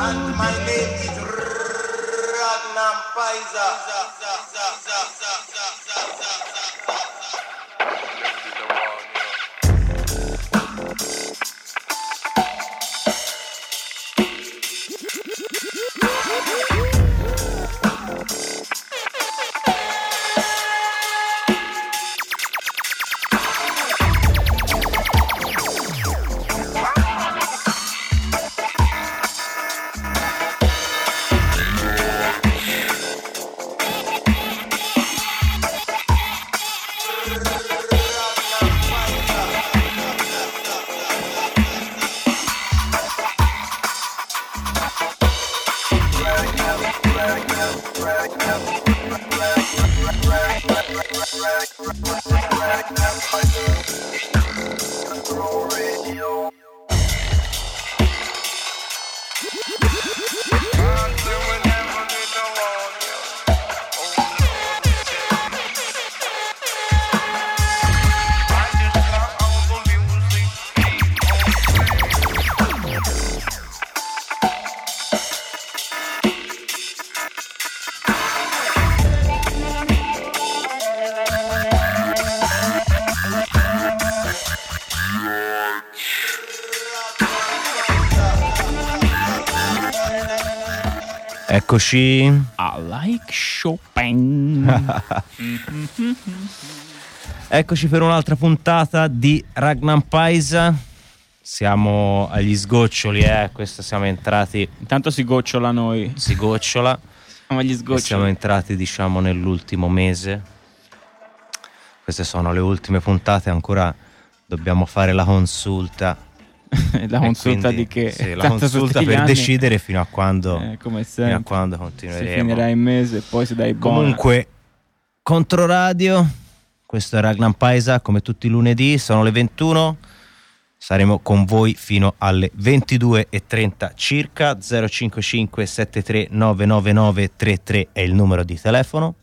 and my name is Ragnar Paiza. Eccoci. I like Chopin. Eccoci per un'altra puntata di Ragnar Paisa. Siamo agli sgoccioli, eh. Questo siamo entrati. Intanto si gocciola noi. Si gocciola. Siamo agli sgoccioli. siamo entrati, diciamo, nell'ultimo mese. Queste sono le ultime puntate. Ancora dobbiamo fare la consulta. la consulta quindi, di che? Sì, la consulta per decidere fino a quando, eh, come fino a sempre. quando Si continueremo. finirà il mese e poi si dai buona. Comunque, Controradio, questo è Ragnar Paisa, come tutti i lunedì, sono le 21. Saremo con voi fino alle 22.30 circa. 055 73 999 33 è il numero di telefono.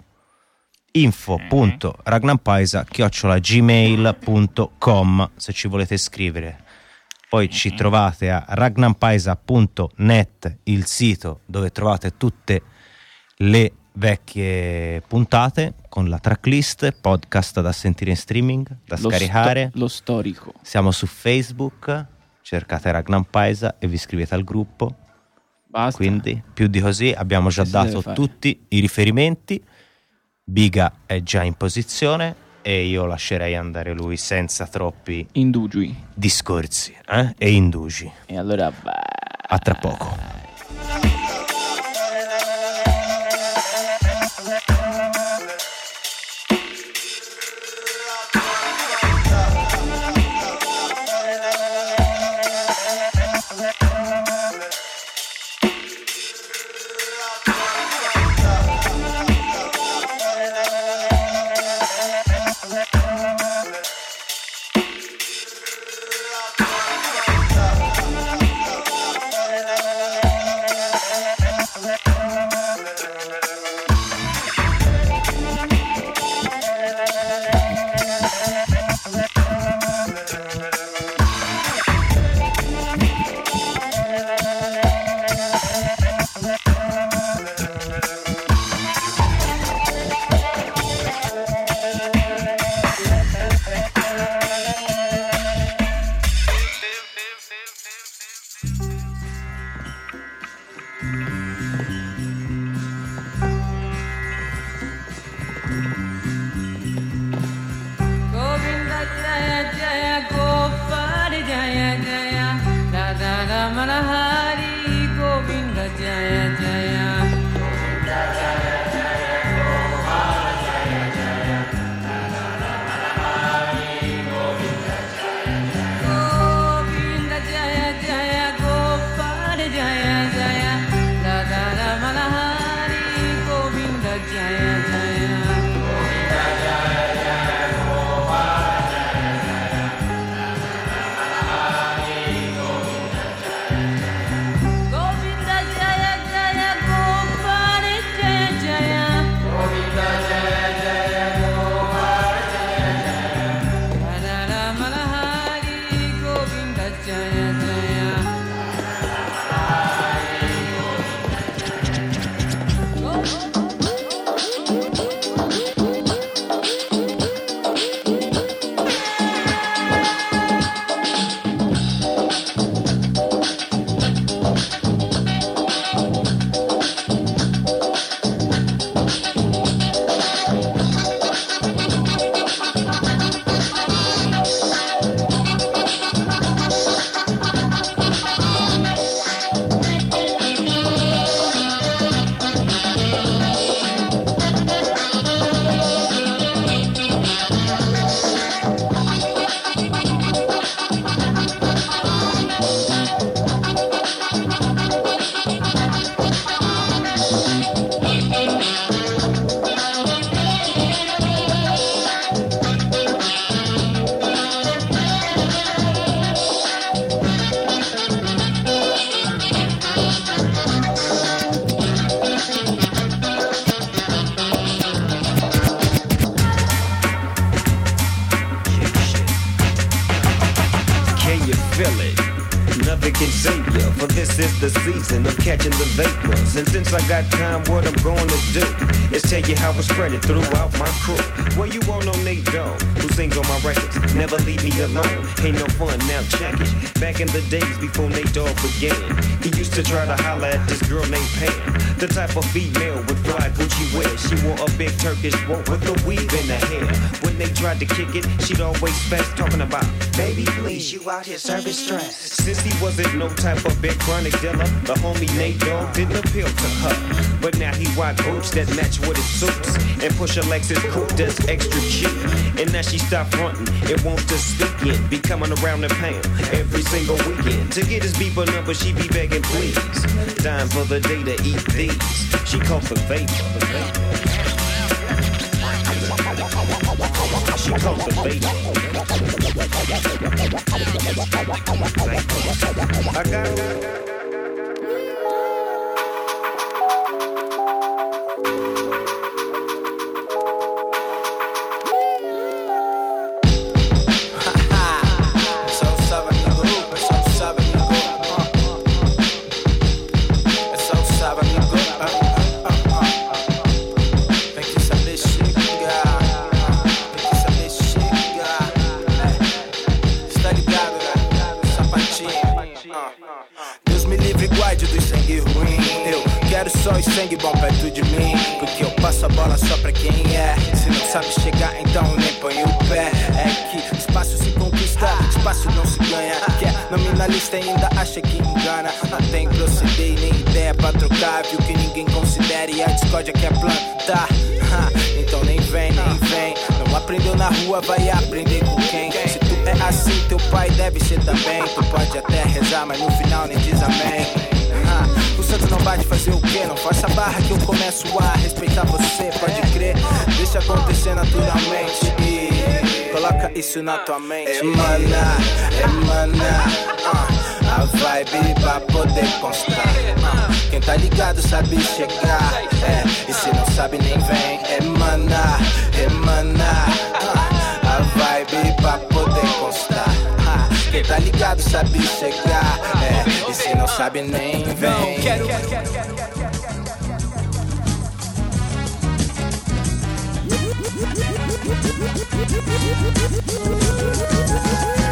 info.ragnampaisa chiocciolagmail.com se ci volete scrivere. Poi ci trovate a ragnampaisa.net, il sito dove trovate tutte le vecchie puntate con la tracklist, podcast da sentire in streaming, da Lo scaricare. sto- lo storico. Siamo su Facebook, cercate Ragnar Paisa e vi iscrivete al gruppo. Basta. Quindi, più di così, abbiamo già dato tutti i riferimenti. Biga è già in posizione e io lascerei andare lui senza troppi Indugi. discorsi eh? e indugi. E allora va. A tra poco. The vapors. And since I got time, what I'm going to do is tell you how I spread it throughout my crew. Well, you all know Nate Dogg, who sings on my records. Never leave me alone, ain't no fun, now check it. Back in the days before Nate Dogg began, he used to try to holler at this girl named Pam. The type of female with fly Gucci wear. She wore a big Turkish robe with a weave in her hair. When they tried to kick it, she'd always fast talking about, baby, please, you out here serving stress. Since he wasn't no type of big chronic dealer, the homie Nate Dogg didn't appeal to her. But now he rock boots that match with his suits and push a Lexus coupe that's extra cheap. And now she stopped fronting, it wants to speak in, be coming around the pound every single weekend. To get his beeper number, she be begging please. Time for the day to eat these. She cultivates. She cultivates. I got e a discórdia quer plantar. Ha, Então nem vem, nem vem. Não aprendeu na rua, vai aprender com quem? Se tu é assim, teu pai deve ser também. Tu pode até rezar, mas no final nem diz amém. O santo não bate fazer o quê? Não faça barra que eu começo a respeitar você, pode crer. Deixa acontecer naturalmente. E coloca isso na tua mente. Emana, emana. ah, a vibe pra poder constar. Quem tá ligado sabe chegar. É, e se não sabe nem vem. Emana, emana. a vibe pra poder constar. Quem tá ligado sabe chegar. É, e se não sabe nem vem. Quero, A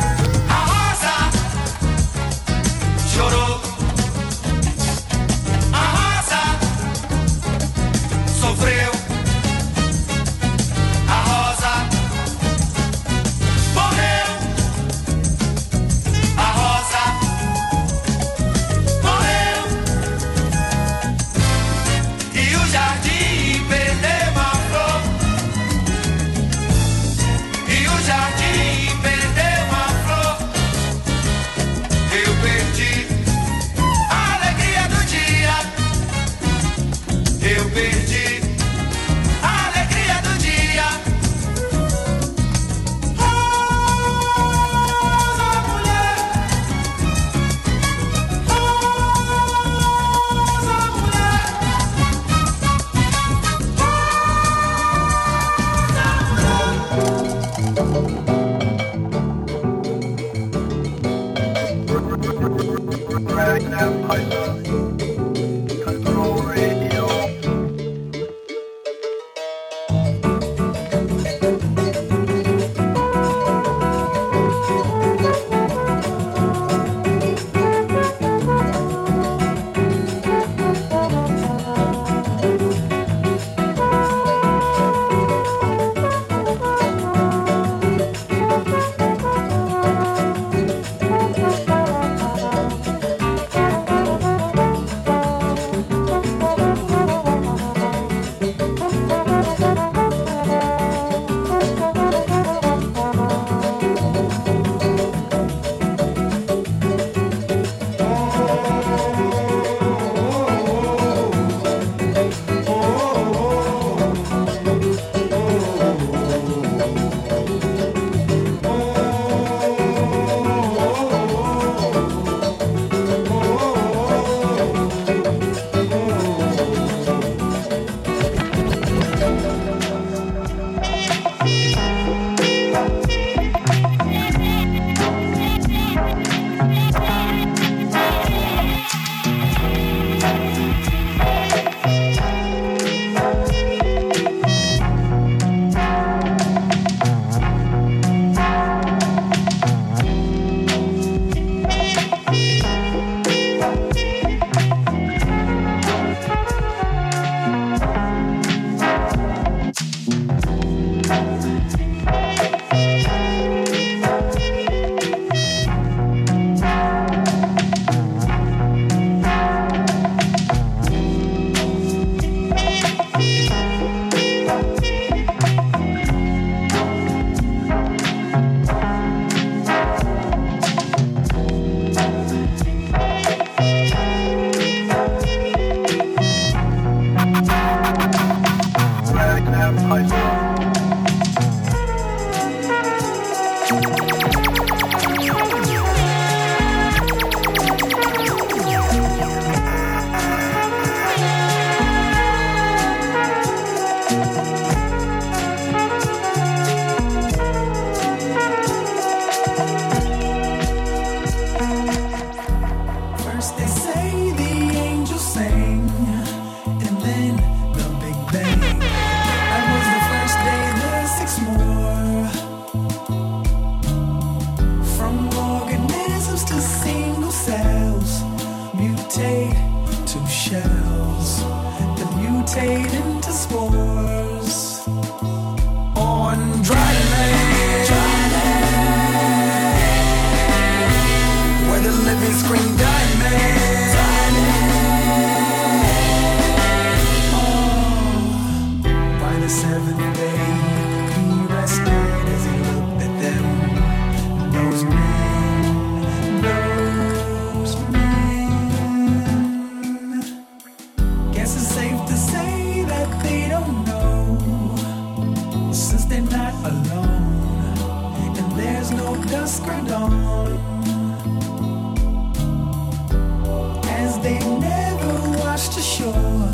As they never washed ashore,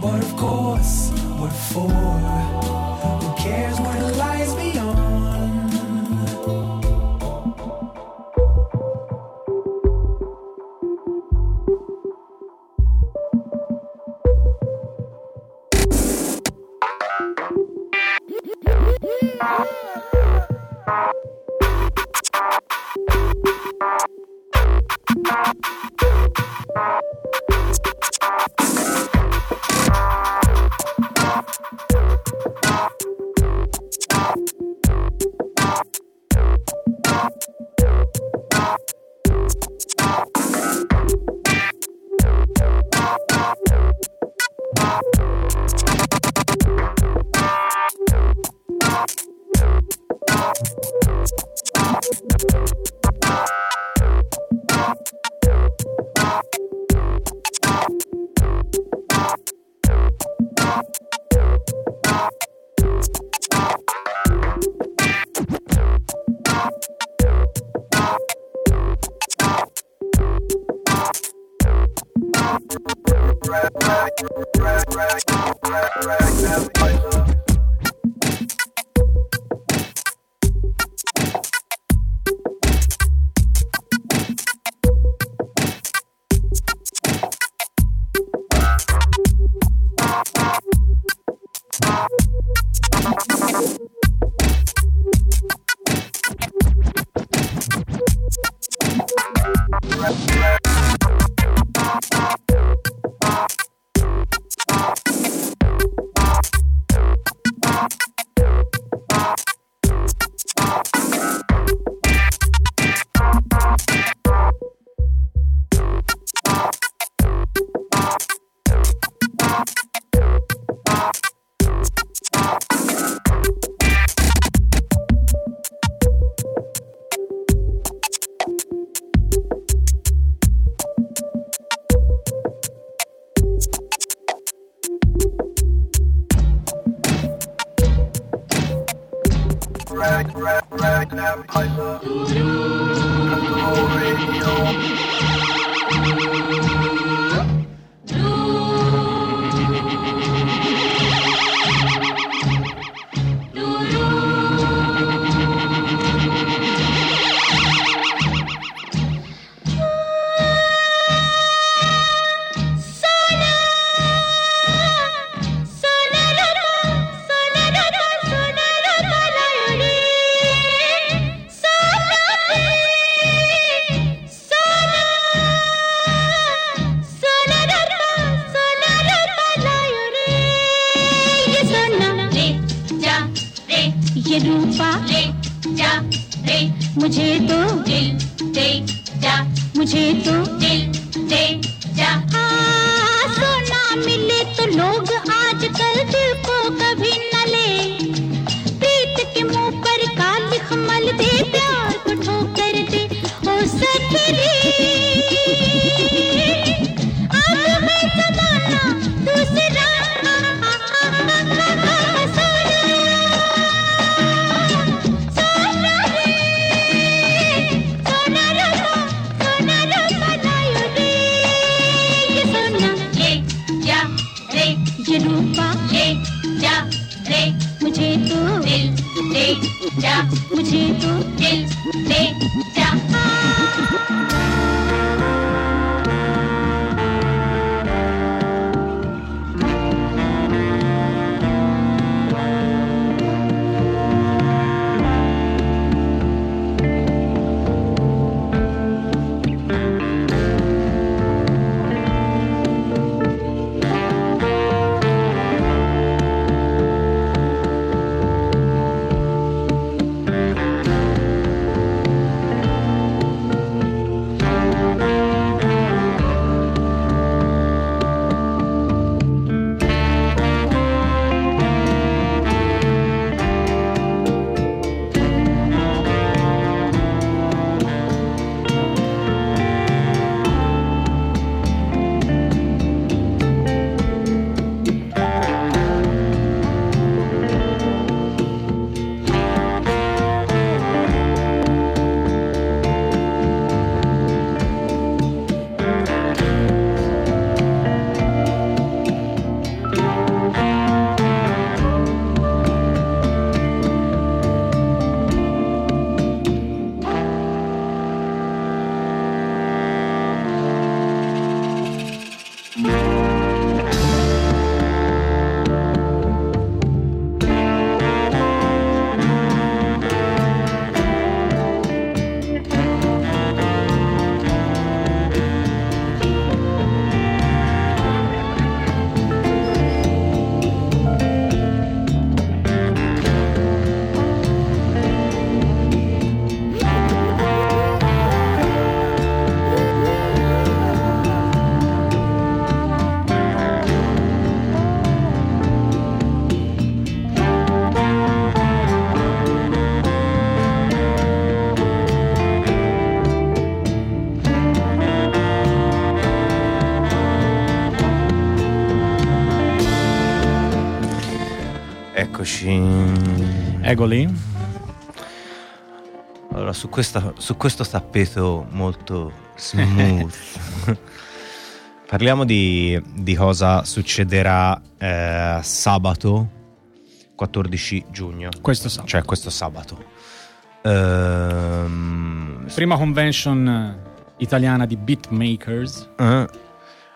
but of course, we're four. Who cares what? Egoli. Allora, su, questa- su questo tappeto molto smooth. Parliamo di, di cosa succederà eh, sabato 14 giugno. Questo sabato. Cioè questo sabato. Ehm, Prima convention eh, italiana di beatmakers. eh,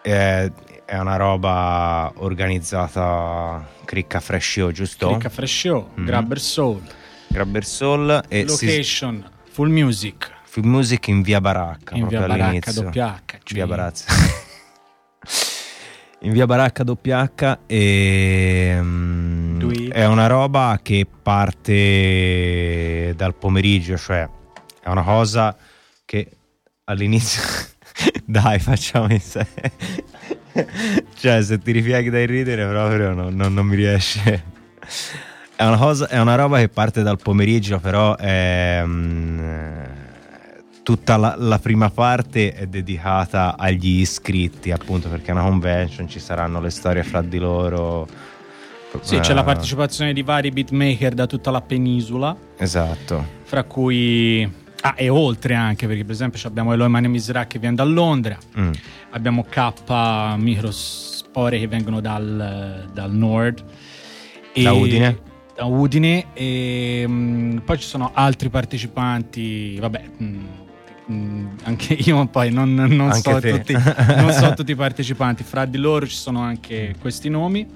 è, è una roba organizzata Cricca Fresh Show, giusto? Clicca Fresh Show, Mhm. Grabber Soul, Grabber Soul e si- Location, Full Music, Film Music in via Baracca. in via Baracca. WH. Via Barazza. in via Baracca WH e mm, Due. è una roba che parte dal pomeriggio, cioè è una cosa che all'inizio dai facciamo in sé. cioè se ti ripieghi dai ridere proprio non, non- non mi riesce. È una, cosa, è una roba che parte dal pomeriggio, però è, mm, tutta la, la prima parte è dedicata agli iscritti, appunto perché è una convention, ci saranno le storie fra di loro. Sì, c'è la Eh, partecipazione di vari beatmaker da tutta la penisola, Esatto. fra cui... Ah, e oltre anche, perché per esempio abbiamo Eloy Mane Misra che viene da Londra, Mm. abbiamo K Microspore che vengono dal, dal nord. Da Udine. Da Udine e mm, poi ci sono altri partecipanti, vabbè, mm, mm, anche io poi non, non so tutti, non so tutti i partecipanti, fra di loro ci sono anche questi nomi.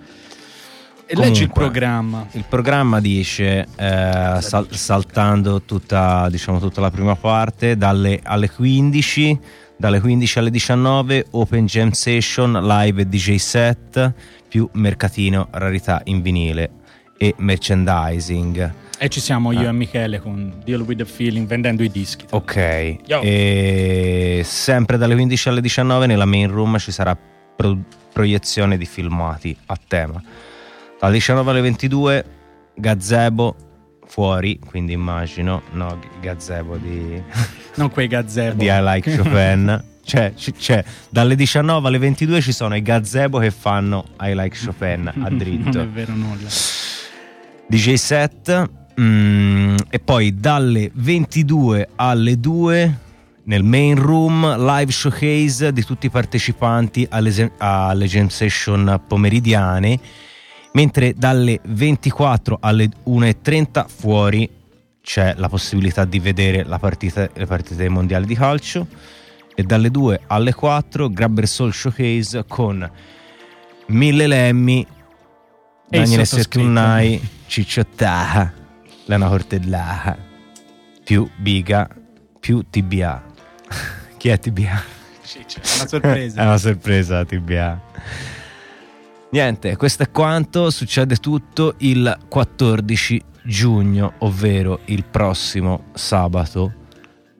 E leggi il programma. Il programma dice, eh, sal- saltando tutta, diciamo, tutta la prima parte, dalle alle 15, dalle 15 alle 19, Open Jam Session, live DJ set, più mercatino, rarità in vinile e merchandising. E ci siamo io Ah. e Michele con Deal with the Feeling vendendo i dischi. Ok, e sempre dalle 15 alle 19 nella main room ci sarà pro- proiezione di filmati a tema. Dalle 19 alle 22 gazebo fuori, quindi immagino, no, gazebo di, Non quei gazzebo. di I Like Chopin. Cioè, c- cioè, dalle 19 alle 22 ci sono i gazebo che fanno I Like Chopin a dritto. non è vero nulla. DJ set mm, e poi dalle 22 alle 2 nel main room live showcase di tutti i partecipanti alle, alle jam session pomeridiane mentre dalle 24 alle 1.30 fuori c'è la possibilità di vedere la partita- le partite mondiali di calcio e dalle 2 alle 4 Grabber Soul Showcase con Mille Lemmi E Daniele sottoscritto. Settunnai Cicciottaha Lena Cortellaha più Biga più TBA chi è TBA? È una sorpresa. è una sorpresa TBA niente questo è quanto succede tutto il 14 giugno ovvero il prossimo sabato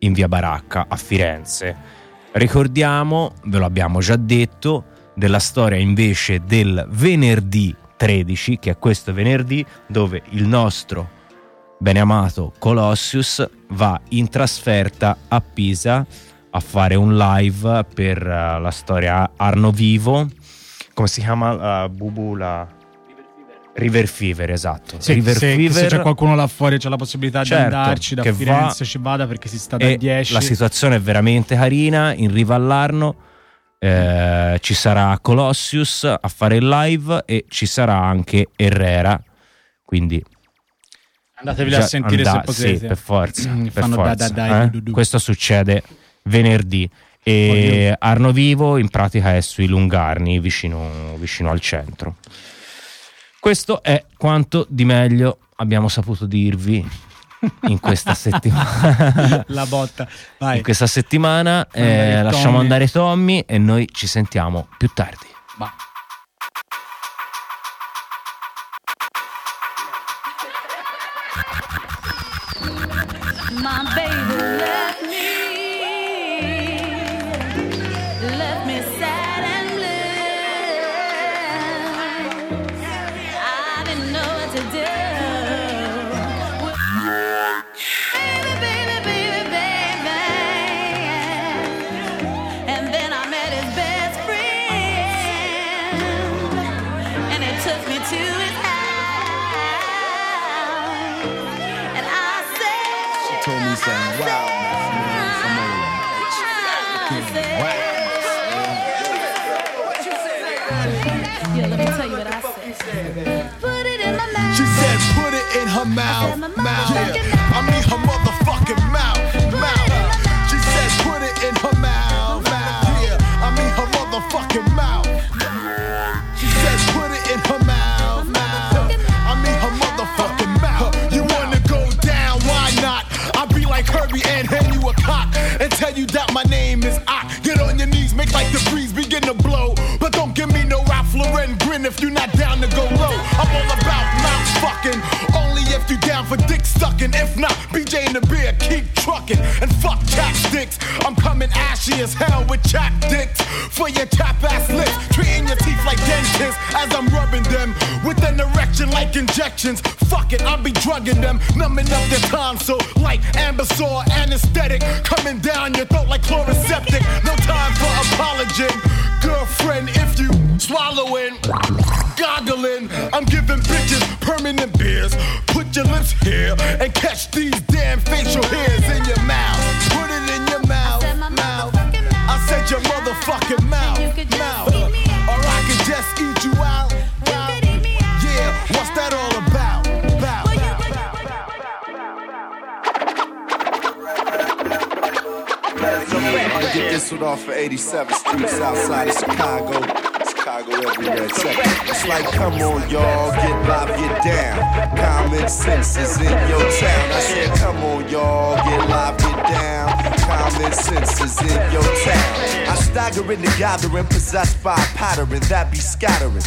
in via Baracca a Firenze. Ricordiamo ve lo abbiamo già detto della storia invece del venerdì 13 che è questo venerdì dove il nostro beneamato Colossius va in trasferta a Pisa a fare un live per eh, la storia Arno Vivo come si chiama la Bubu la River Fever esatto. Sì, River se, Fever se c'è qualcuno là fuori c'è la possibilità Certo, di andarci da Firenze va- ci vada perché si sta da e 10 la situazione è veramente carina in riva all'Arno eh, ci sarà Colossius a fare il live e ci sarà anche Herrera quindi andatevi già a sentire se andate- potete. sì, per forza, Mm, per fanno da- forza, da- dai, eh. questo succede venerdì e Arno Vivo in pratica è sui Lungarni vicino, vicino al centro questo è quanto di meglio abbiamo saputo dirvi in questa settimana la botta vai in questa settimana Lasciamo andare eh, lasciamo Tommy. andare Tommy e noi ci sentiamo più tardi. va. My baby something wild, man. Come on. Yeah, let me tell you what I said. Put it in my mouth. She said, put it in her mouth, mouth. Yeah, I mean her motherfucking mouth, mouth. Tell you that my name is I. Get on your knees, make like the breeze begin to blow. But don't give me no Ralph Lauren grin if you're not down to go low. I'm all about mouth fucking. Only if you down for dick sucking. If not, BJ and the beer keep trucking. And fuck chapsticks. I'm coming ashy as hell with chap dicks. For your tap ass lips. Treating your teeth like dentists as I'm rubbing them. With an erection like injections. Fuck it, I'll be drugging them. Numbing up their tonsil like Ambesol anesthetic. Coming down your throat like Chloraseptic. No time for apologizing. Girlfriend, if you swallowing, goggling, I'm giving bitches permanent beers. Put your lips here and catch these damn facial hairs in your mouth. Put it in your mouth, mouth. I said your motherfucking mouth. One off of 87th Street, south side of Chicago. Chicago everywhere. Check it. It's like, come on, y'all, get live, get down. Common sense is in your town. I said, come on, y'all, get live, get down. Common sense is in your town. I stagger in the gathering, possessed by a pattern that be scattering.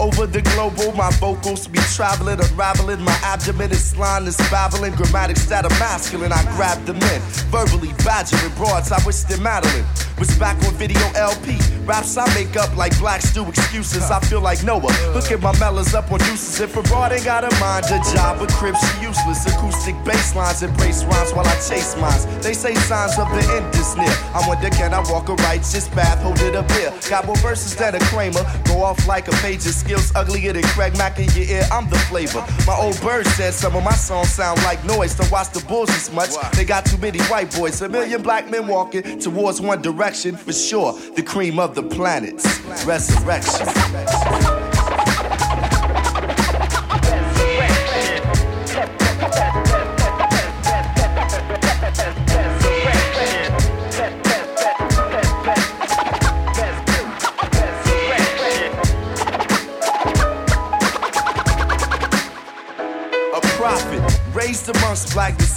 Over the global, my vocals be traveling, unraveling. My abdomen is slime, is babbling. Grammatics that are masculine, I grab them in. Verbally badgering broads, I wish they're Madeline. Was back on video LP. Raps I make up like black stew excuses. I feel like Noah. Look at my mellas up on deuces. If a broad ain't got a mind, a job, a crib, she useless. Acoustic bass lines embrace rhymes while I chase mines. They say signs of the end is near. I wonder, can I walk a righteous path? Hold it up here. Got more verses than a Kramer. Go off like a page of skills uglier than Craig Mack in your ear. I'm the flavor. My old bird said some of my songs sound like noise. Don't watch the bulls as much. They got too many white boys. A million black men walking towards one direction for sure. The cream of the planets. Resurrection.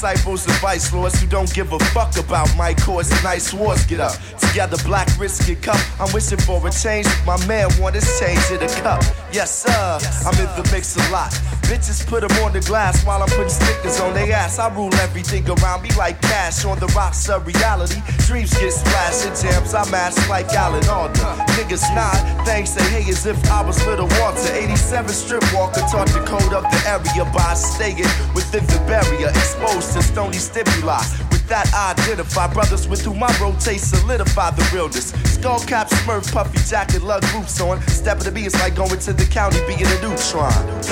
Disciples and vice lords who don't give a fuck about my cause nice wars get up. Together black risk get cup. I'm wishing for a change my man want his change in a cup. Yes sir. I'm in the mix a lot bitches put them on the glass while i'm putting stickers on their ass. I rule everything around me like cash on the rocks of reality. Dreams get splashed in jams i mash like alan alda niggas nod thanks say hey as if i was little walter. 87 strip walker taught the code of the area by staying within the barrier. Exposed to stony stimuli that I identify. Brothers with whom I rotate solidify the realness. Skull cap smurf puffy jacket lug boots on. Step of the B is like going to the county being a neutron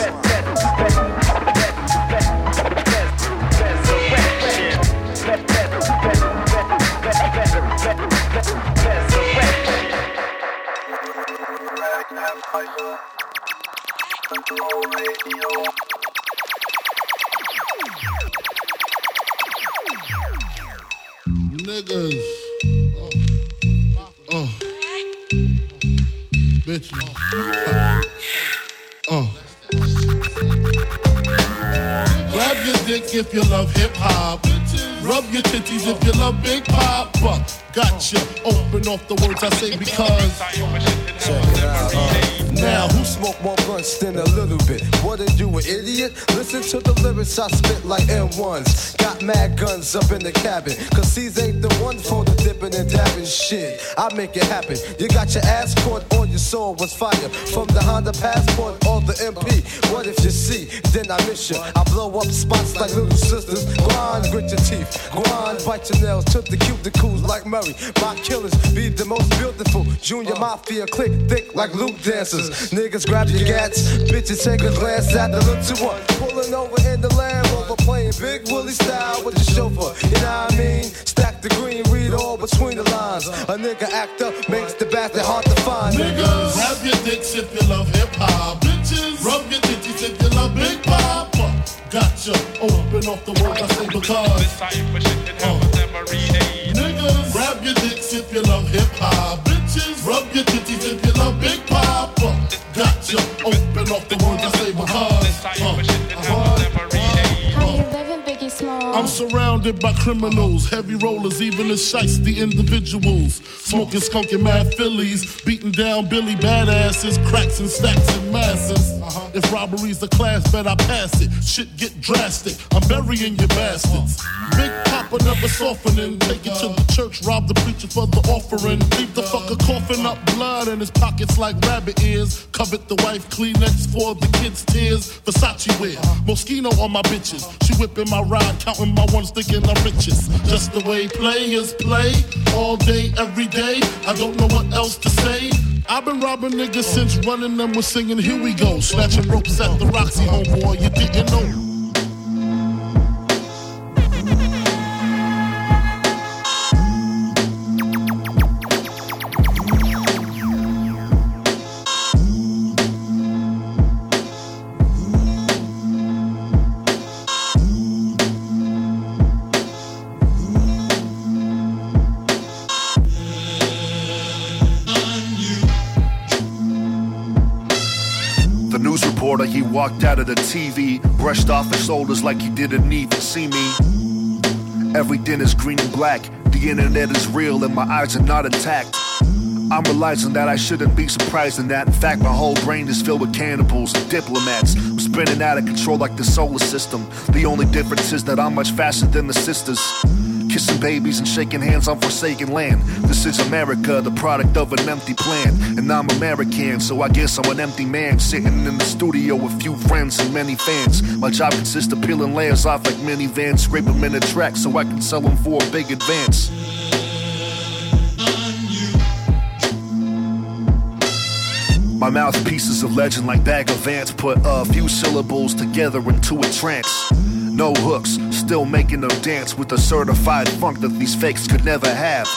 Niggas. Oh. oh. Bitches. Oh. oh. Grab your dick if you love hip hop. Rub your titties if you love Big Papa. Gotcha. Open off the words I say because. Uh. Now, who smoke more blunts than a little bit? What are you, an idiot? Listen to the lyrics I spit like M1s. Got mad guns up in the cabin. Cause these ain't the ones for the dipping and dabbing shit. I make it happen. You got your ass caught on your soul was fire. From the Honda Passport or the MP. What if you see? Then I miss you. I blow up spots like little sisters. Grind, grit your teeth. Grind, bite your nails. Took the cuticles like Murray. My killers be the most beautiful. Junior uh. Mafia click thick like Luke dancers. Niggas grab your gats, bitches take a glance at the look to one. Pulling over in the Land Rover, playing Big Willie style with the chauffeur. You know what I mean? Stack the green, read all between the lines. A nigga act up makes the bastard hard to find. Niggas, grab your dicks if you love hip hop. Bitches, rub your titties if you love Big Papa. Gotcha. Oh, Open off the words I say because. Surrounded by criminals, heavy rollers, even the shiesty individuals. Smoking skunky mad fillies, beating down Billy badasses, cracks and stacks and masses. Uh-huh. If robbery's the class, bet I pass it. Shit get drastic, I'm burying your bastards. Big Papa never softening, take it to the church, rob the preacher for the offering. Leave the fucker coughing up blood in his pockets like rabbit ears. Covet the wife Kleenex for the kids' tears. Versace wear, uh-huh. Moschino on my bitches. She whipping my ride, counting my ones, thinking I'm richest. Just the way players play, all day, every day. I don't know what else to say. I've been robbing niggas since running them was singing Here We Go. Snatching ropes at the Roxy, homeboy, you didn't know. He walked out of the TV, brushed off his shoulders like he didn't even see me. Everything is green and black, the internet is real, and my eyes are not intact. I'm realizing that I shouldn't be surprised in that. In fact, my whole brain is filled with cannibals and diplomats. I'm spinning out of control like the solar system. The only difference is that I'm much faster than the sisters. Kissing babies and shaking hands on forsaken land. This is America, the product of an empty plan. And I'm American, so I guess I'm an empty man. Sitting in the studio with few friends and many fans. My job consists of peeling layers off like minivans, scraping them in a track so I can sell them for a big advance. My mouthpiece is a legend like Bag of Ants. Put a few syllables together into a trance. No hooks, still making them dance with a certified funk that these fakes could never have.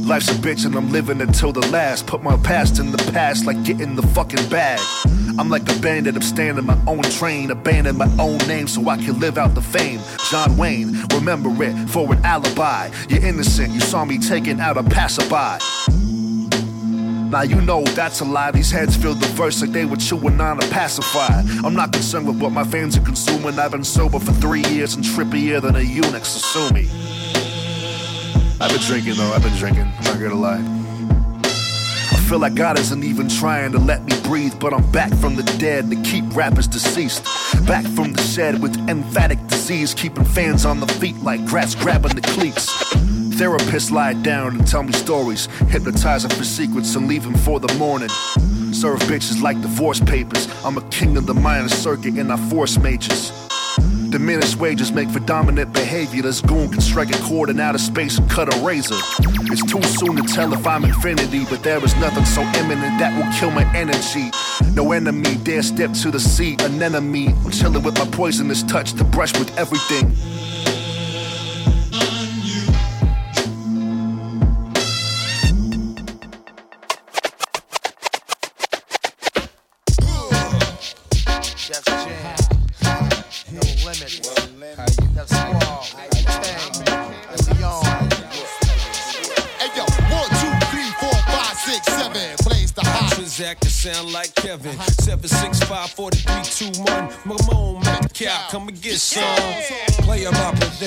Life's a bitch and I'm living until the last. Put my past in the past like getting the fucking bag. I'm like a bandit, I'm standing my own train, abandon my own name so I can live out the fame. John Wayne, remember it for an alibi. You're innocent, you saw me taking out a passerby. Now you know that's a lie. These heads feel the verse like they were chewing on a pacifier. I'm not concerned with what my fans are consuming. I've been sober for three years and trippier than a eunuch, so sue me. I've been drinking though, I've been drinking. I'm not gonna lie. I feel like God isn't even trying to let me breathe, but I'm back from the dead to keep rappers deceased. Back from the shed with emphatic disease, keeping fans on the feet like grass grabbing the cleats. Therapists lie down and tell me stories, hypnotizing for secrets and leaving for the morning. Serve bitches like divorce papers. I'm a king of the minor circuit and I force majors. Diminished wages make for dominant behavior. This goon can strike a chord in outer space and cut a razor. It's too soon to tell if I'm infinity, but there is nothing so imminent that will kill my energy. No enemy dare step to the sea, an enemy. I'm chilling with my poisonous touch to brush with everything.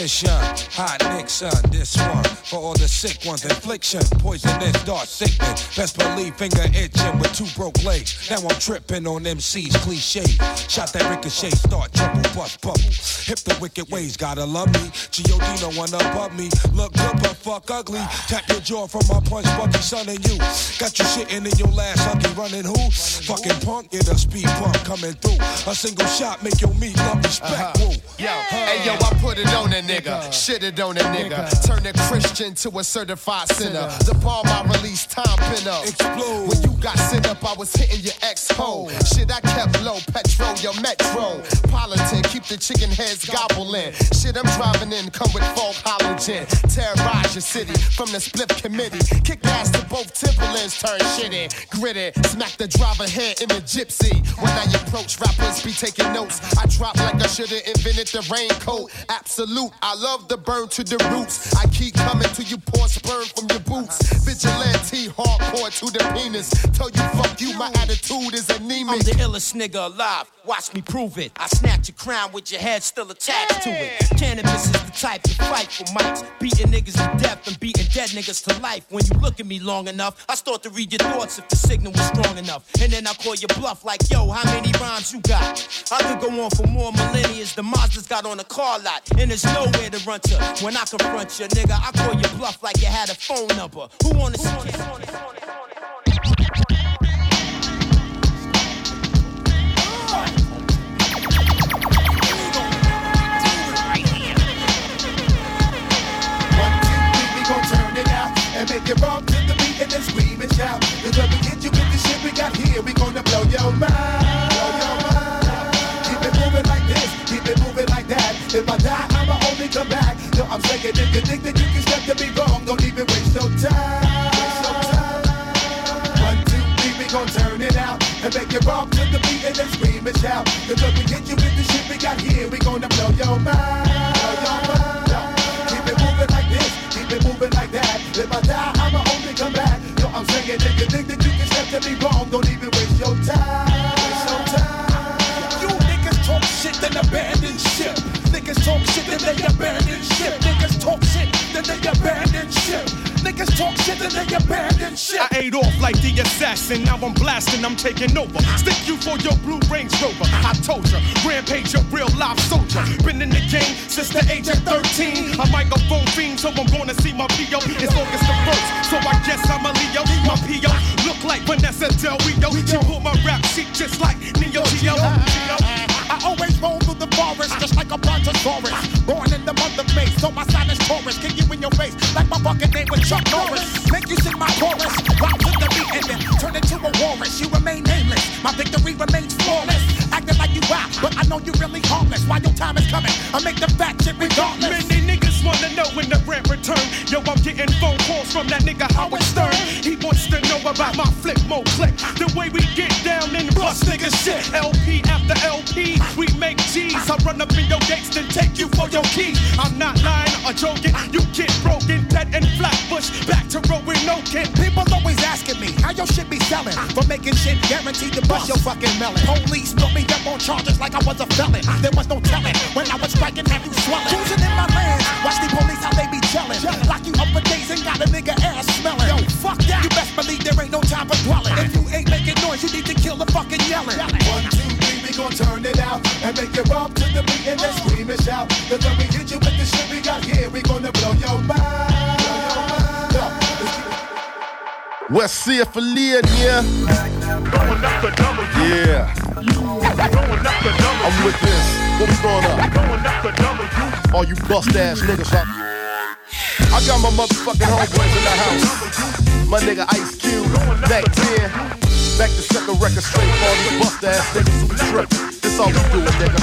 Position. Hot Nixon, uh, this one. For all the sick ones, infliction. Poisonous, dark sickness. Best believe finger itching with two broke legs. Now I'm tripping on MC's cliche. Shot that ricochet, start trouble, bust bubble. Hip the wicked ways, gotta love me. G.O.D. no one above me. Look good, but fuck ugly. Tap your jaw from my punch, Bucky, son, and you. Got you shitting in your last huggy, running who? Fucking punk, get a speed bump coming through. A single shot make your meat love respect. Uh-huh. Woo. Yo, uh-huh. hey yo, I put it on a nigga, shit it on a nigga. Turn a Christian to a certified sinner. The bomb I release, time pin up. Explode. When you got sent up, I was hitting your ex hole. Shit, I kept low, petrol, your metro. Politic, keep the chicken heads gobbling. Shit, I'm driving in, come with folk halogen. Terrorize your city from the split committee. Kick ass to both Timberlands, turn shitty. Gritty, smack the driver head in the gypsy. When I approach rappers, be taking notes. I drop like I should've invented the raincoat. Absolute, I love the burn to the roots. I keep coming to you, pour sperm from your boots. Vigilante, hardcore to the penis. Tell you fuck you, my attitude is anemic. I'm the illest nigga alive. Watch me prove it. I snatch your crown with your head still attached to it. Cannabis is the type to fight for mics. Beating niggas to death and beating dead niggas to life. When you look at me long enough, I start to read your thoughts if the signal was strong enough. And then I call your bluff like, yo, how many rhymes you got? I could go on for more millennia. The Mazda's got on a car lot. And there's nowhere to run to. When I confront you, nigga, I call your bluff like you had a phone number. Who wanna see We gon' turn it out and make it bump to the beat and then scream and shout. Cause when we get you with the shit we got here, we gonna blow your mind. Blow your mind. Keep it moving like this, keep it moving like that. If I die, I'ma come back. Yo, I'm saying if you think that you can step to me wrong, don't even waste no time. No. One, two, three, we gon' turn it out and make it bump to the beat and then scream and shout. Cause when we get you with the shit we got here, we gonna blow your mind. Blow your mind. Keep it moving like this, keep it moving like that. If I die, I'ma only come back. Yo, I'm saying if you think that you can step to me wrong, don't even waste your time. Talk shit, then they abandon ship. Niggas talk shit, then they abandon ship. Niggas talk shit, then they abandon ship. I ate off like the assassin. Now I'm blasting, I'm taking over. Stick you for your blue Range Rover. I told ya, rampage, a real life soldier. Been in the game since the age of 13. A microphone fiend, so I'm gonna see my PO. It's August the 1st, so I guess I'm a Leo. My PO look like Vanessa Del Rio. She pull my rap sheet just like Neo Geo. I always roll through the forest just like a brontosaurus. Born in the month of May, so my sign is Taurus. Kick you in your face like my fucking name was Chuck Norris. Make you sing my chorus, rock to the beat and then turn into a walrus. You remain nameless, my victory remains flawless. Acting like you wow, but I know you really harmless. While your time is coming, I make the fat shit regardless. Many niggas wanna know when the rent return. Yo, I'm getting phone calls from that nigga Howard Stern. He wants to know about my flip mode click. The way we get down and bust nigga shit. LP after LP, we make G's. I run up in your gates then take you for your keys. I'm not lying or joking. You get broken, dead and flatbush. Back to Rowan Oaken. People always asking me how your shit be selling for making shit guaranteed to bust your fucking melon. Police put me up on charges like I was a felon. There was no telling when I was striking, have you swelling? Cruising in my land, watch the police how they be gelling. Lock you up for days and got a nigga ass smelling. Yo, fuck that. You best believe there ain't no time for dwelling. If you ain't making noise, you need to kill the fucking yelling. One, two, three, we gon' turn it out and make it bump to the beat and then scream and shout. Cause when we hit you with the shit we got here, we gonna blow your mind. Blow your mind. Yo, West Sea for Leon, yeah. I'm with this. What we going up? All you bust ass niggas up. I got my motherfucking homeboys in the house. My nigga Ice Cube, Mac 10. Back to set the record straight for all these bust ass niggas who be trippin'. This all we doing, nigga.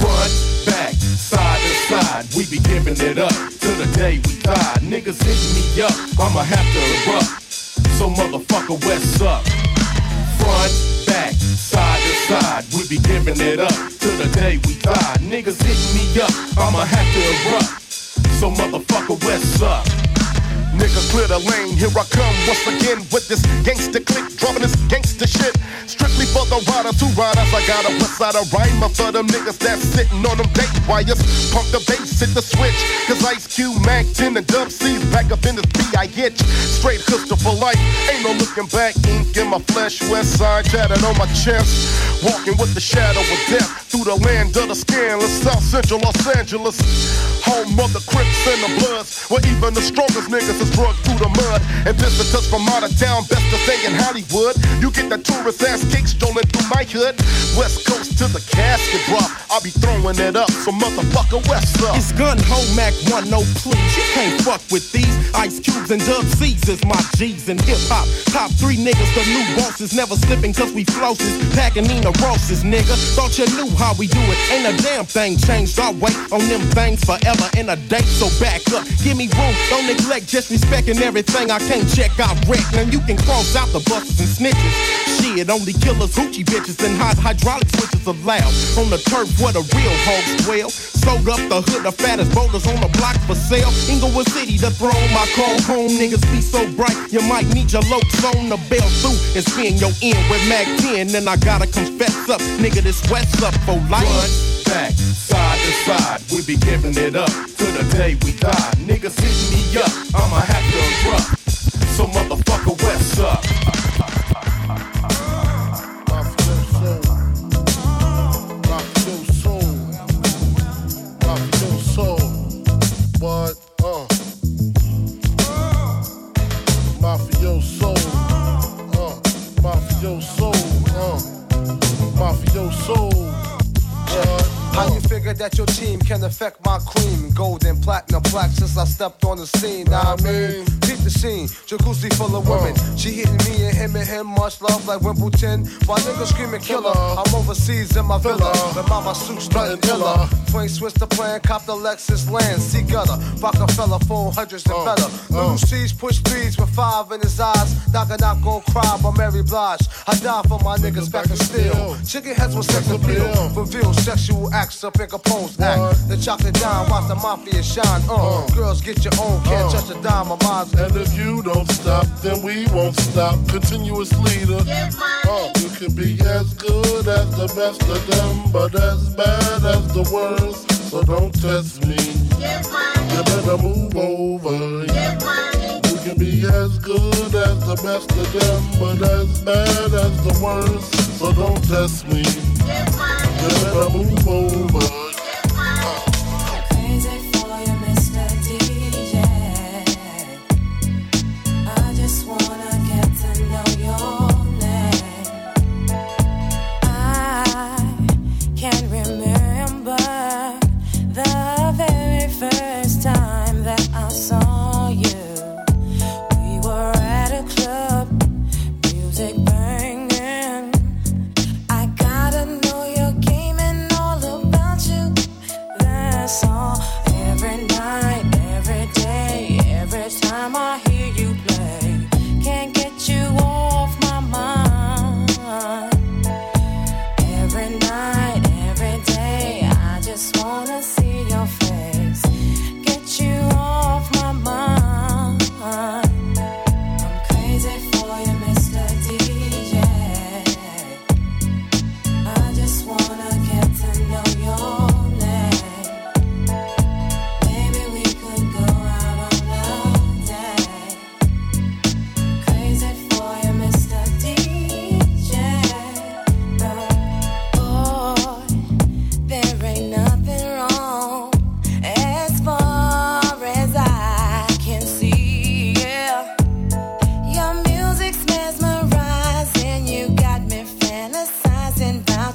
Front, back, side to side, we be giving it up till the day we die. Niggas hit me up, I'ma have to erupt. So motherfucker, what's up? Front, side to side, we be giving it up till the day we die. Niggas hit me up, I'ma have to erupt. So motherfucker, what's up? Nigga, clear the lane. Here I come once again with this gangster click, dropping this gangster shit. Strictly for the riders who riders. I got a west side of rhymer for them niggas that's sitting on them date wires. Pump the bass, hit the switch. Cause Ice Cube, Mac 10, and Dub C's back up in this B.I.H. Straight hustler for life. Ain't no looking back. Ink in my flesh. West side tatted on my chest. Walking with the shadow of death through the land of the scandalous. South Central Los Angeles. Home of the Crips and the Bloods. Where even the strongest niggas through the mud. And visitors from out of town, best to stay in Hollywood. You get the tourist ass cake strolling through my hood. West Coast to the casket bro. I'll be throwing it up, so motherfucker West up. It's gun ho Mac one, no please. You can't fuck with these ice cubes and dub C's is my G's and hip hop. Top three niggas, the new bosses, never slipping cause we flosses. Packing Nina Rosses, nigga. Thought you knew how we do it. Ain't a damn thing changed. I wait on them things forever in a day, so back up. Give me room, don't neglect, just respecting everything I can't check. I wreck. Now you can cross out the buses and snitches. Shit, only killers, hoochie bitches, and hot hydraulic switches allowed. On the turf where the real hoes dwell. Sold up the hood, the fattest boulders on the block for sale. Inglewood City, the throne, my call home. Niggas be so bright, you might need your lokes on the bell through and spin your end with Mac 10. Then I gotta confess up, nigga, this West up for life. Front, back, side to side, we be giving it up to the day we die. Niggas hitting me up, I'ma have to erupt. So motherfucker, West up. What? Uh. Uh. Uh. What? How you figure that your team can affect my cream? Gold and platinum black since I stepped on the scene. I mean, the scene. Jacuzzi full of women. She hitting me and him. Much love like Wimbledon. My niggas screaming killer. I'm overseas in my villa. With mama suits nothing iller. Twin switch the plan. Cop the Lexus land. See gutter. Rockefeller phone hundreds and uh, better. Uh. Little C's push speeds with five in his eyes. Knock a knock gon' cry by Mary Blige. I die for my niggas back in steel. Chicken heads with sex appeal. Reveal sexual acts up in Capone's act. The chocolate dime, watch the mafia shine. Uh, uh. girls get your own, can't touch a dime of mine. And if you don't stop, then we won't stop. Continuous leader. Uh, you can be as good as the best of them, but as bad as the worst. So don't test me. You better move over. You can be as good as the best of them, but as bad as the worst. So don't test me. You better move over.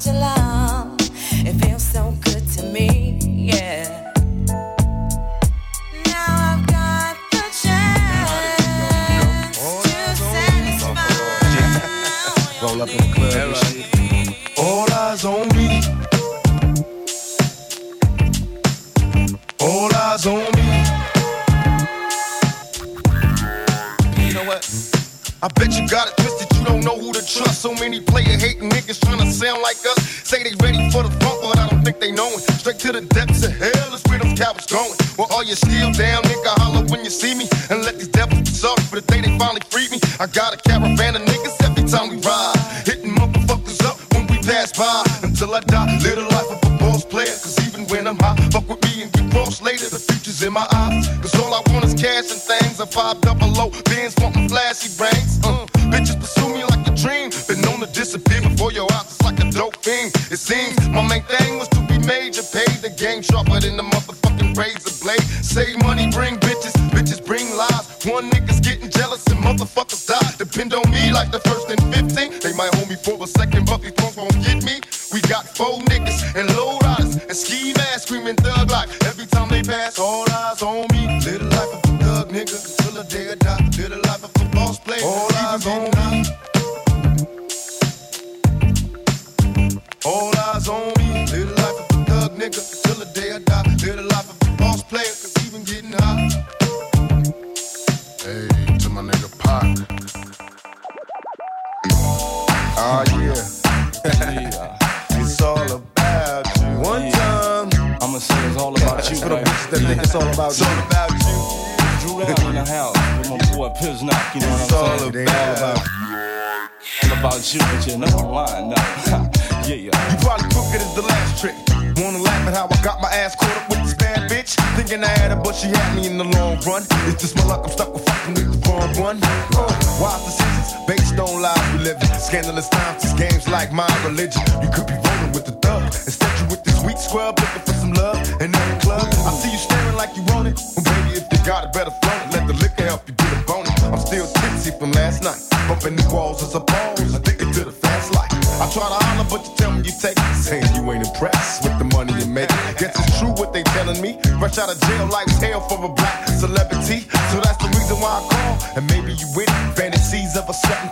Your you still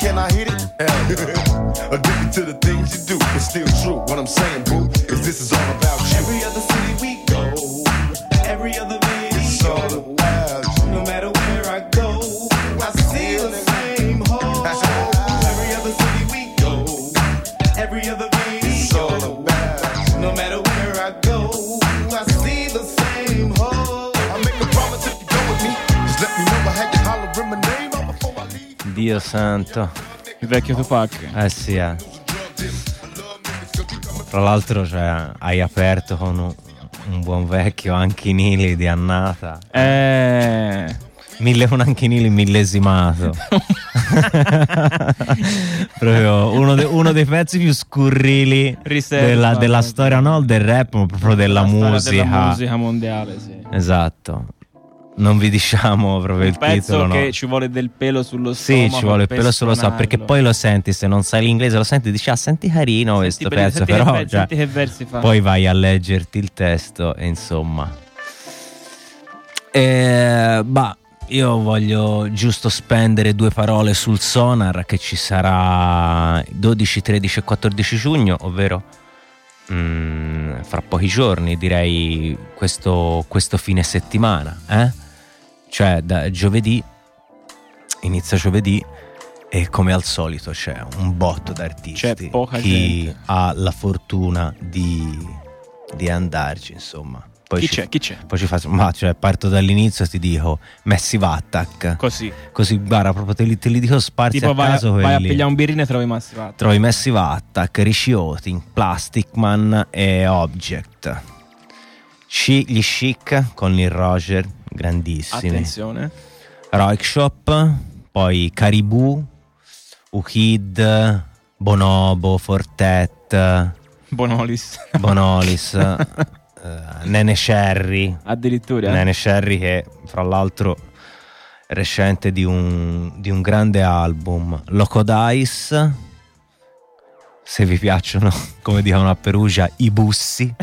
can I hit it? Addicted to the things you do. It's still true. What I'm saying, boo, is this is all about you. Every other city Dio santo. Il vecchio Tupac. Eh sì, eh. Tra l'altro, cioè, hai aperto con un, un buon vecchio Anchinili di annata. Eh. Mille un Anchinili millesimato. proprio uno, de- uno dei pezzi più scurrili Riserva. della, della storia, non del rap, ma proprio della musica. Della musica mondiale, sì. Esatto. Non vi diciamo proprio il Pezzo titolo. no. che ci vuole del pelo sullo Sì, stomaco. ci vuole il pelo solo so, perché poi lo senti, se non sai l'inglese lo senti, dici ah senti carino questo per- pezzo, senti che però cioè, senti che versi fa. poi vai a leggerti il testo e insomma. Eh, bah, io voglio giusto spendere due parole sul Sonar che ci sarà 12, 13 e 14 giugno, ovvero mm, fra pochi giorni, direi questo, questo fine settimana, eh? Cioè da giovedì, inizia giovedì e come al solito c'è un botto d'artisti. C'è poca Chi gente. ha la fortuna di, di andarci, insomma. Poi Chi ci- c'è? Chi c'è? Poi ci faccio, ma cioè, parto dall'inizio e ti dico Messi Vattac. Così. Così, guarda, proprio te li, te li dico sparsi Tipo a vai, caso vai a pigliare un birrino e trovi Massi Vatta. Trovi Messi Vattac, Riciotin, Plastic Man e Object. Ci- gli Chic con il Roger, grandissimi. Attenzione. Roik Shop, poi Caribou, Ukid, Bonobo, Fortet, Bonolis. Bonolis, eh, Nene Sherry. Addirittura. Nene Sherry che fra l'altro recente di un, di un grande album. Loco Dice, se vi piacciono, come dicono a Perugia, i bussi.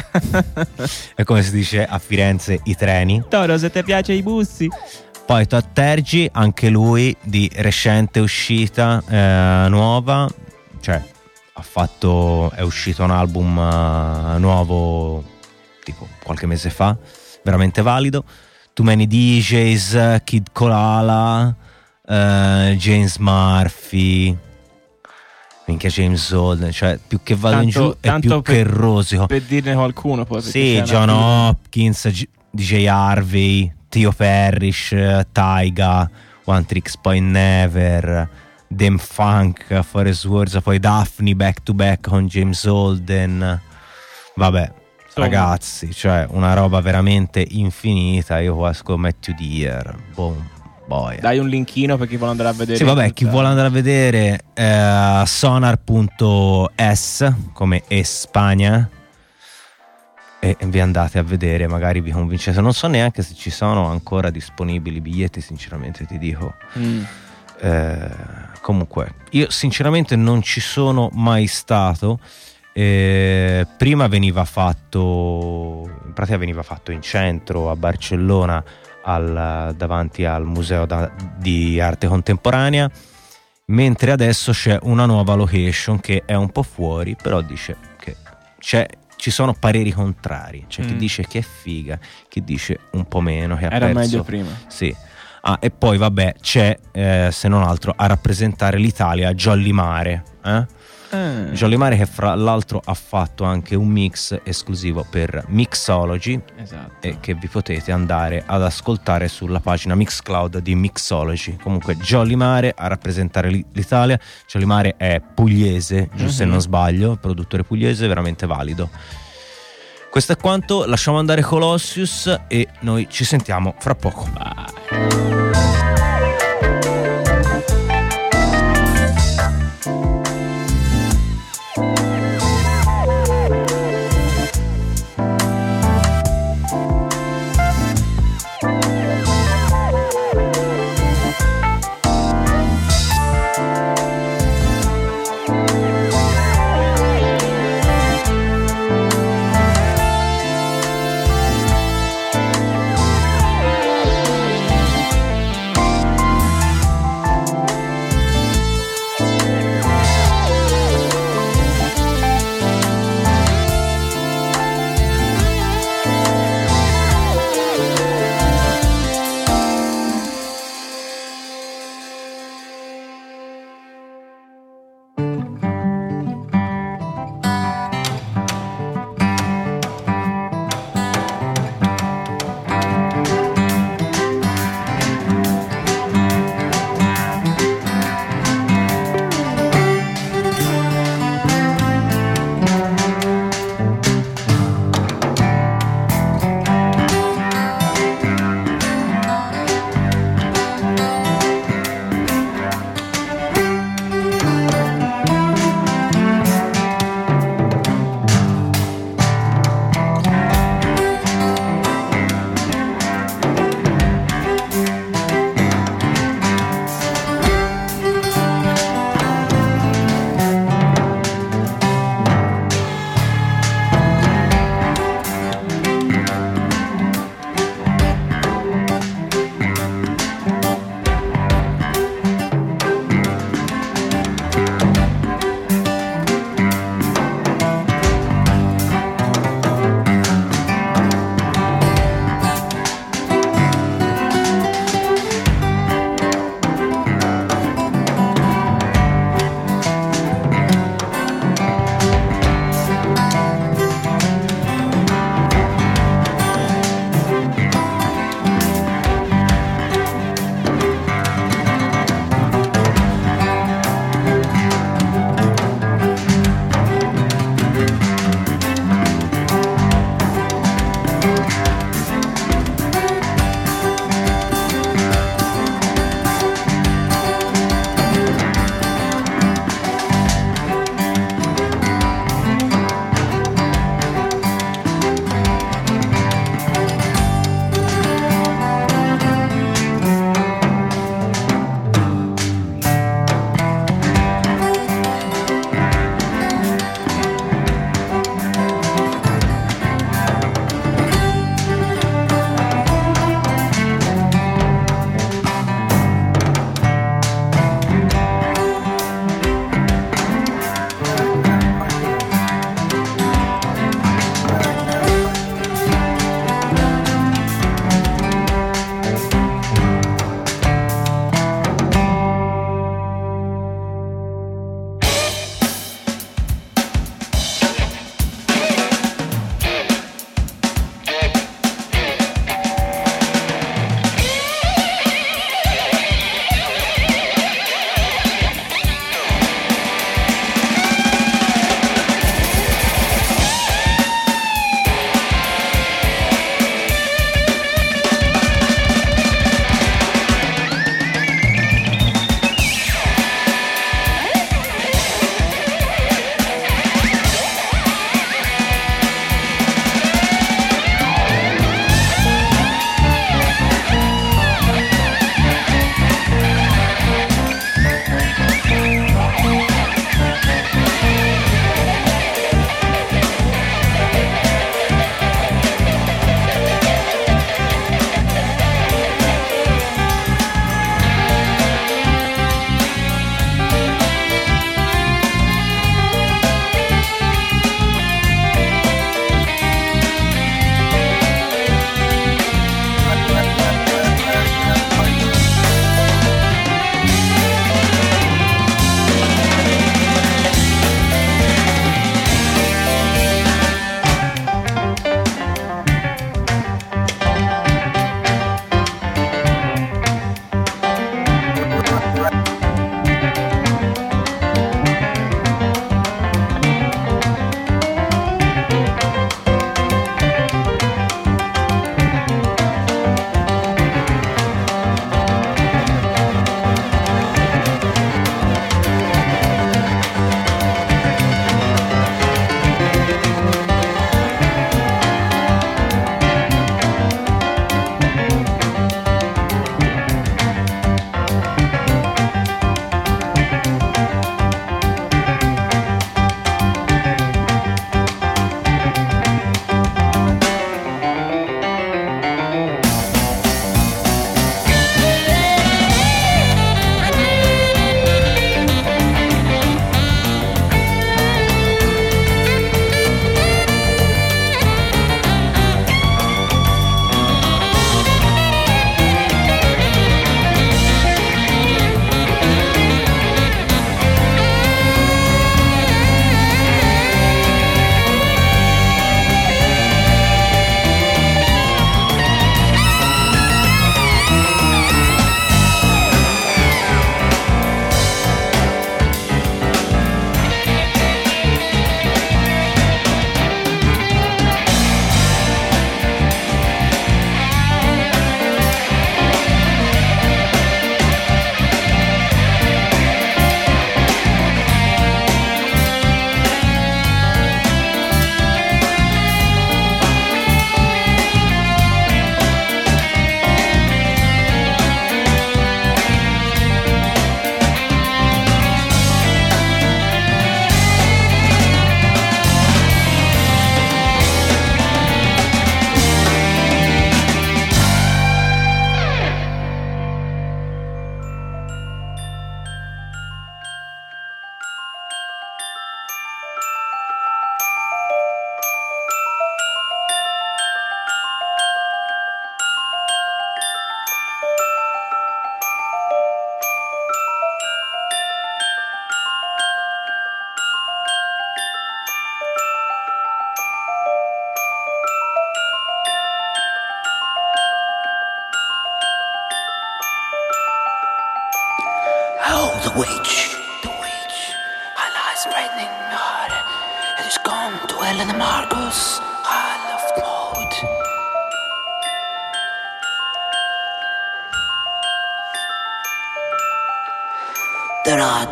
è come si dice a Firenze i treni. Toro, se ti piace i bussi. Poi Todd Tergi, anche lui di recente uscita eh, nuova, cioè ha fatto, è uscito un album eh, nuovo tipo qualche mese fa, veramente valido. Too Many DJs, Kid Kolala, eh, James Murphy, minchia James Holden, cioè più che vado in giù è più per, che rosico. Per dirne qualcuno poi. Sì, John una- Hopkins, G- DJ Harvey, Tio Parrish, Taiga, One Tricks Poi Never, Dem Funk, Forest Words, poi Daphne back to back con James Holden. Vabbè, Insomma. ragazzi, cioè una roba veramente infinita. Io qua scommetto Deer, boom, boy. Dai un linkino per chi vuole andare a vedere. Sì, vabbè, chi vuole andare a vedere eh, sonar.es come Espagna e vi andate a vedere, magari vi convincete. Non so neanche se ci sono ancora disponibili biglietti, sinceramente ti dico. Mm. Eh, comunque, io sinceramente non ci sono mai stato. Eh, prima veniva fatto, in pratica veniva fatto in centro a Barcellona, al- davanti al Museo da- di Arte Contemporanea, mentre adesso c'è una nuova location che è un po' fuori, però dice che c'è- ci sono pareri contrari. C'è chi Mm. dice che è figa, chi dice un po' meno, che ha Era perso- meglio prima. Sì. Ah, e poi vabbè, c'è eh, se non altro a rappresentare l'Italia Jolly Mare. Eh? Eh. Jolly Mare che fra l'altro ha fatto anche un mix esclusivo per Mixology Esatto. e che vi potete andare ad ascoltare sulla pagina Mixcloud di Mixology. Comunque Jolly Mare a rappresentare l'I- l'Italia. Jolly Mare è pugliese, giusto se Mhm. non sbaglio, produttore pugliese, veramente valido. Questo è quanto, lasciamo andare Colossius e noi ci sentiamo fra poco. Thank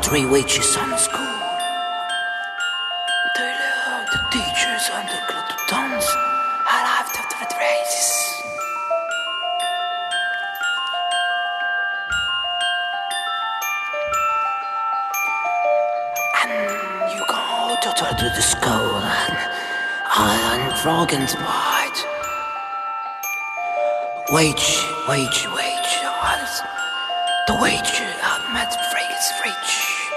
three witches on the school. They love the teachers and the glutons. I love the three races. And you go to, to, the school and Iron Froggen's white. Wage, wage, wage. Alles. The wage out met Fridge.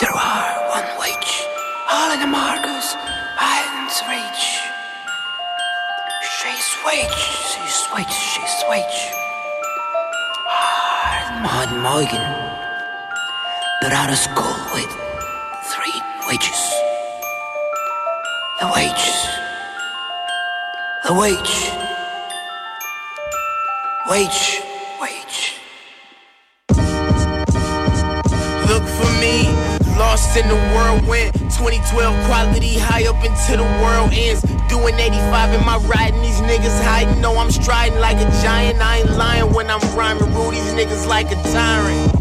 There are one wage. All in the Marcus Islands reach. She's wage, she's wage, she's wage. Ah, Martin Morgan. They're out of school with three wages. The wage. The wage. Wage. Wage. For me, lost in the whirlwind. 2012 quality high up into the world ends. Doing 85 in my riding, these niggas hiding. No, I'm striding like a giant. I ain't lying when I'm rhyming. Rude, these niggas like a tyrant.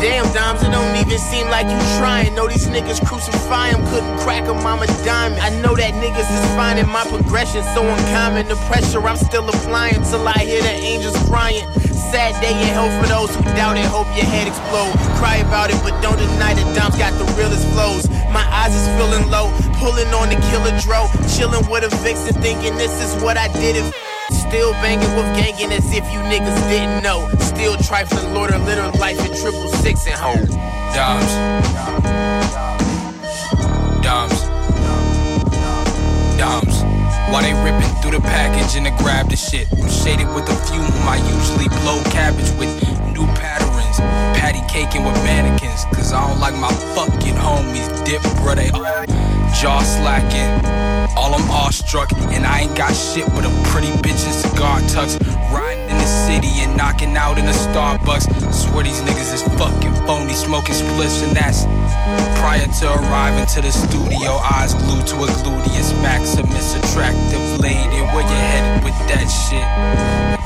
Damn, Dimes, it don't even seem like you trying. Know these niggas crucify him, couldn't crack him, I'm a diamond. I know that niggas is finding my progression so uncommon. The pressure I'm still applying till I hear the angels crying. Sad day in hell for those who doubt it, hope your head explode. Cry about it, but don't deny that Dom's got the realest flows. My eyes is feeling low, pulling on the killer dro. Chilling with a vixen, thinking this is what I did it. Still banging with gangin' as if you niggas didn't know. Still trifling, Lord or litter life in triple six and home. Doms. Doms. Doms. While they ripping through the package and to grab the shit. I'm shaded with a fume I usually blow cabbage with new patterns. Patty caking with mannequins. Cause I don't like my fucking homies dip, bro. They jaw slacking. All I'm awestruck. And I ain't got shit but a pretty bitch and cigar tucks. Riding in the city and knocking out in a Starbucks. Swear these niggas is fucking phony, smoking spliffs, and that's prior to arriving to the studio. Eyes glued to a gluteus maximus, attractive lady. Where you headed with that shit?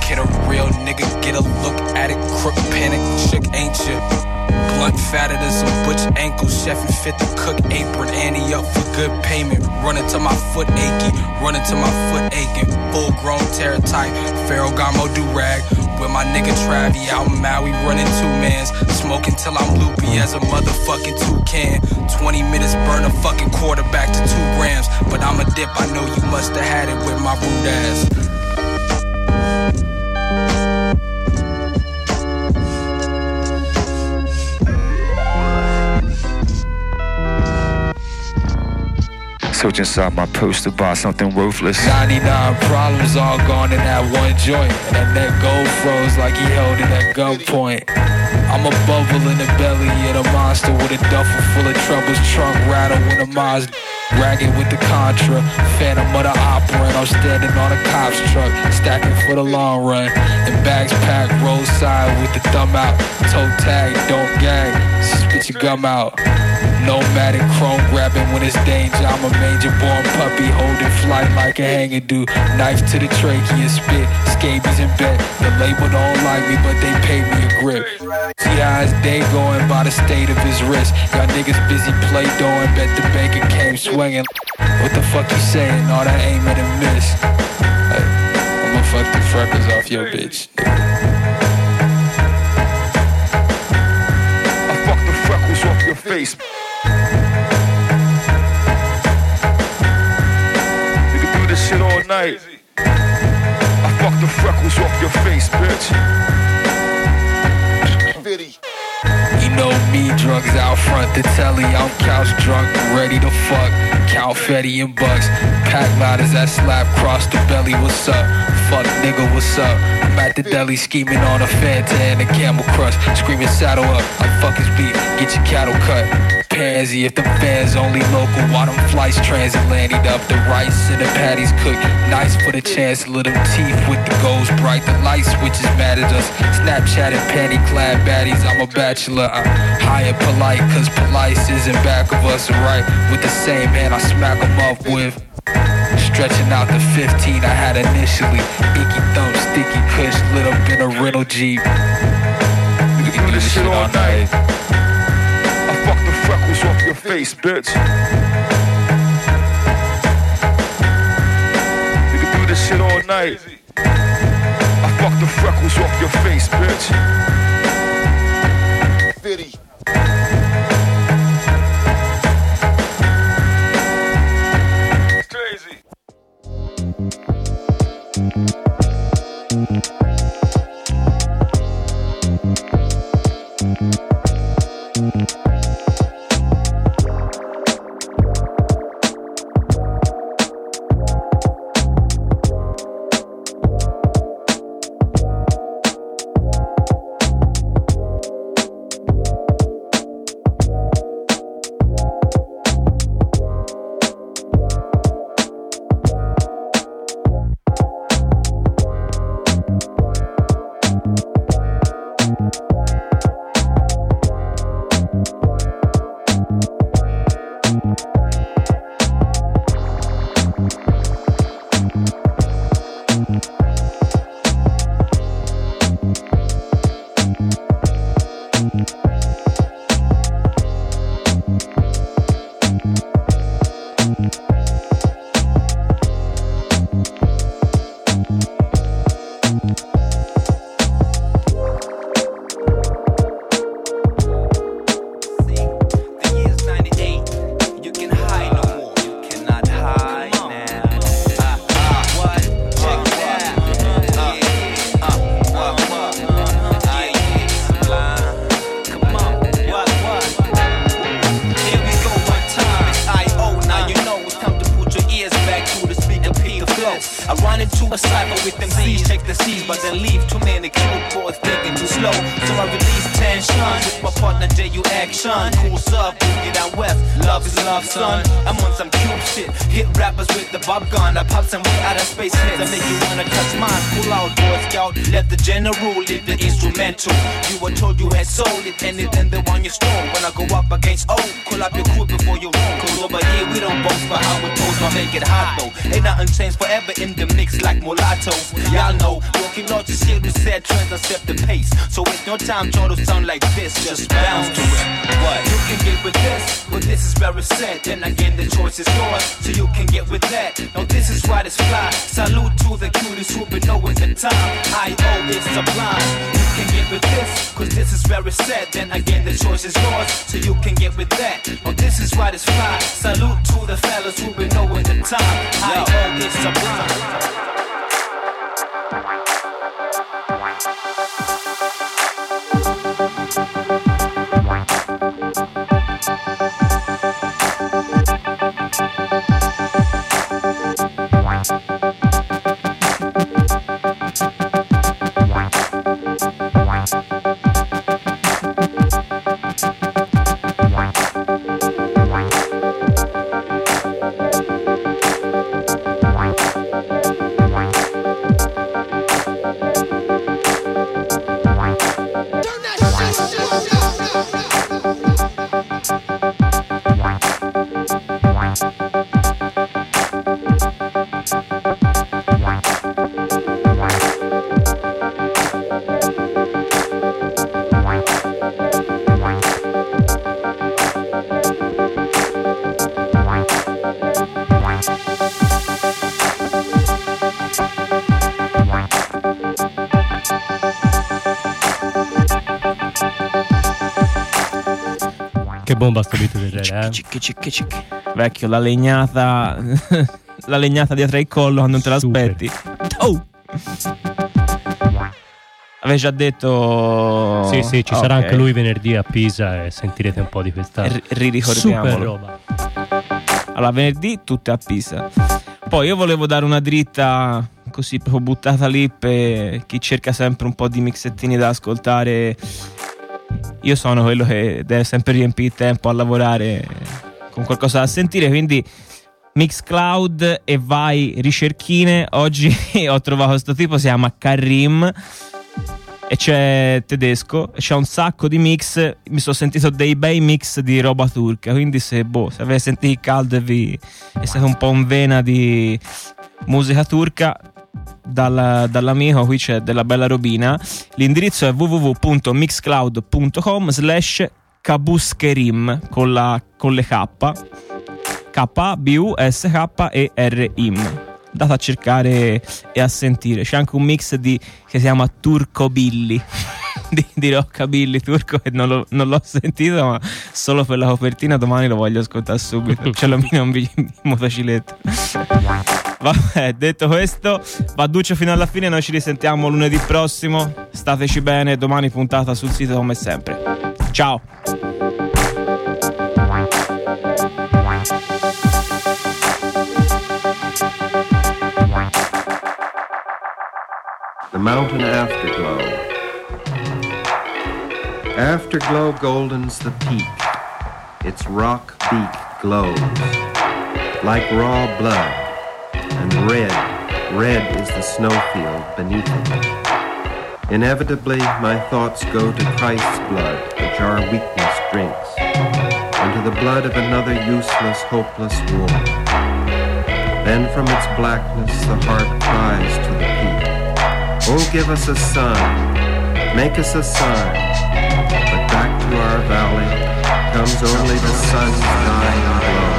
Get a real nigga, get a look at it. Crook, panic, shook, ain't you? Blunt fatter than some butch ankles. Chef and fit the cook apron. Annie up for good payment. Running to my foot achy. Running to my foot aching. Full grown terror type. Ferragamo do rag. With my nigga Travie out in Maui running two mans. Smoking till I'm loopy as a motherfucking toucan. 20 minutes burn a fucking quarterback to two grams. But I'm a dip, I know you must have had it with my rude ass. Search inside my purse to buy something worthless. 99 problems all gone in that one joint. And that gold froze like he held it at gunpoint. I'm a bubble in the belly of the monster with a duffel full of troubles. Trunk rattle when a Mazda. Ragged with the Contra, Phantom of the Opera, and I'm standing on a cop's truck, stacking for the long run. And bags packed roadside with the thumb out. Toe tag, don't gag, spit your gum out. Nomadic chrome grabbing when it's danger. I'm a major born puppy holding flight like a hanger do. Knife to the trachea, spit, scabies in bed. The label don't like me, but they pay me a grip. See how his day going by the state of his wrist. Y'all niggas busy play doing, bet the banker came swinging. What the fuck you saying? All that aiming and miss. Hey, I'ma fuck the freckles off your bitch. I fuck the freckles off your face. You can do this shit all night. I fuck the freckles off your face, bitch. You know me, drugs out front the telly. I'm couch drunk, ready to fuck. Count Fetty and Bucks. Pack ladders that slap cross the belly. What's up? Fuck nigga, what's up? I'm at the deli scheming on a Fanta and a camel crush. Screaming saddle up, I fuck his beat. Get your cattle cut. If the fans only local, why them flights transatlantic up? The rice and the patties cooked nice for the chancellor. Them teeth with the goals bright. The light switches mad at us. Snapchat and panty clad baddies. I'm a bachelor. I'm high and polite, cause polite is in back of us. Right with the same hand I smack 'em up with. Stretching out the 15 I had initially. Icky thumb, sticky kush, lit up in a rental Jeep. We can do this shit all night. I fuck the freckles off your face, bitch. We can do this shit all night. I fuck the freckles off your face, bitch. Fitty. I run into a cipher with them C's, check the C's, but then leave too many cute boys thinking too slow. So I release tension with my partner JU Action. Cool stuff, boogie down west. Love is love, son. I'm on some cute shit. Hit rappers with the bob gun. I pop some way out of space hits. I make you wanna touch mine. Pull out, Boy Scout. Let the general leave the instrumental. You were told you had sold it, and then the one you stole. When I go up against O, call up your crew before you roll. Cause over here we don't boast for how we pose, but make it hot though. Ain't nothing changed forever in the mix like mulattoes. Y'all know, walking on to shit who said trends and set the pace. So waste no time, to sound like this, just bounce to it. What? You can get with this, but this is where it's set. Then again, the choice is yours, so you can get with that. Now this is why it's fly. Salute to the cuties who been knowing the time. I owe is sublime. You can get with this, cause this is where it's set. Then again, the choice is yours, so you can get with that. Now this is why it's fly. Salute to the fellas who been knowing the time. I owe is sublime. Bye. Sto beat del genere, eh? Vecchio, la legnata. la legnata dietro il collo quando non te l'aspetti. Oh! Avevi già detto. Sì, sì, ci Ok. sarà anche lui venerdì a Pisa e sentirete un po' di questa R- riricordiamolo. super roba. Allora, venerdì tutte a Pisa. Poi io volevo dare una dritta così proprio buttata lì per chi cerca sempre un po' di mixettini da ascoltare io sono quello che deve sempre riempire il tempo a lavorare con qualcosa da sentire, quindi Mixcloud e vai ricerchine. Oggi ho trovato questo tipo, si chiama Karim e c'è tedesco, e c'è un sacco di mix, mi sono sentito dei bei mix di roba turca, quindi se, boh, se avete sentito caldo e vi e siete un po' in vena di musica turca, dal- dall'amico qui c'è della bella robina, l'indirizzo è www.mixcloud.com slash kabuskerim con, la, con le K. K-B-U-S-K-E-R-IM andate a cercare e a sentire. C'è anche un mix di, che si chiama Turcobilly di, di rockabilly turco e non, non l'ho sentito ma solo per la copertina domani lo voglio ascoltare subito. Un bi- in motocicletta vabbè detto questo Badduccio fino alla fine noi ci risentiamo lunedì prossimo. Stateci bene domani puntata sul sito come sempre. Ciao Mountain Afterglow. Afterglow goldens the peak. Its rock beak glows like raw blood, and red, red is the snowfield beneath it. Inevitably, my thoughts go to Christ's blood, which our weakness drinks, and to the blood of another useless, hopeless war. Then from its blackness the heart cries to the peak. Oh, give us a sign, make us a sign. But back to our valley comes only the sun's dying glow.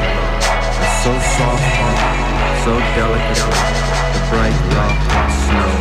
So softly, so delicately, the bright rock snow.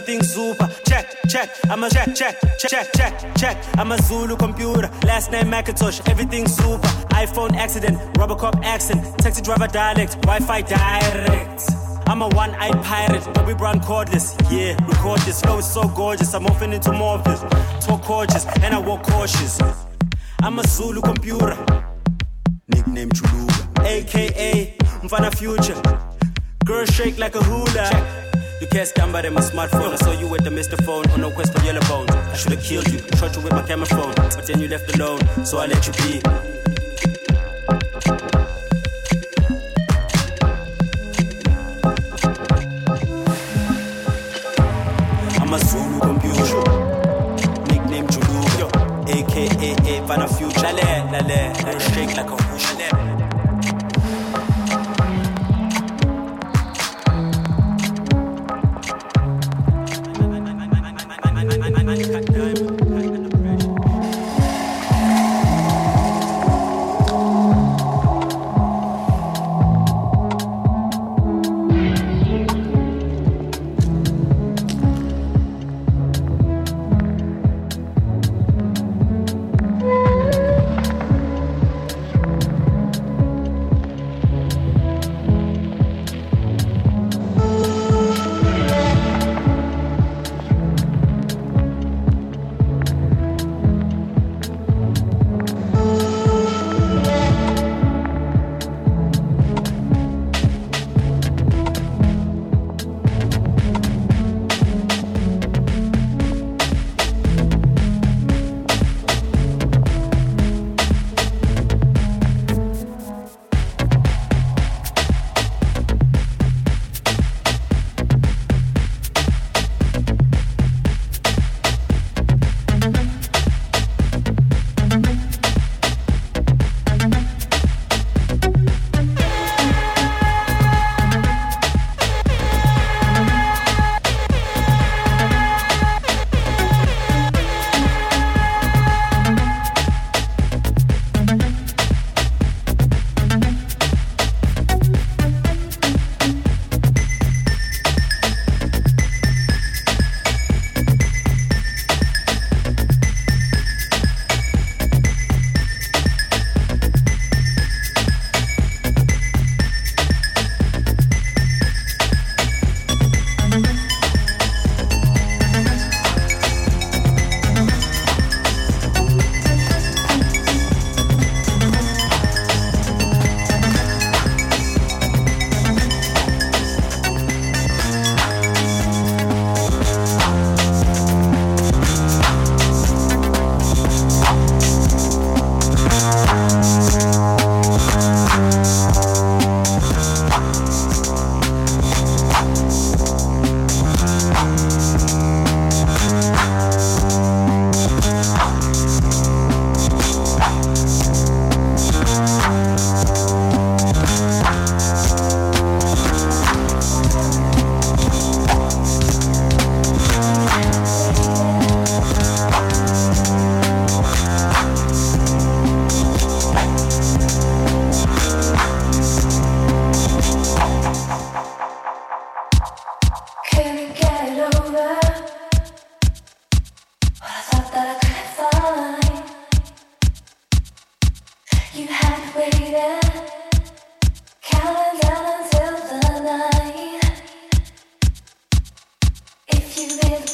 Everything super. Check, check, I'm a check, check, check, check, check, check. I'm a Zulu computer. Last name Macintosh, everything super. iPhone accident, rubber Robocop accent, taxi driver dialect, Wi-Fi direct. I'm a one-eyed pirate, Bobby Brown cordless. Yeah, record this. Flow is so gorgeous. I'm morphing into more of this. Talk gorgeous, and I walk cautious. I'm a Zulu computer. Nickname Chuluga, aka Mfana Future. Girl shake like a hula. You can't stand by them my smartphone. I saw you with the Mr. Phone on no quest for yellow bones. I should have killed you, shot you with my camera phone, but then you left alone, so I let you be. I'm a Zulu computer. Nickname Chuluga, aka Mfana Future. Lale, lale, shake like a hula.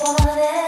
こまで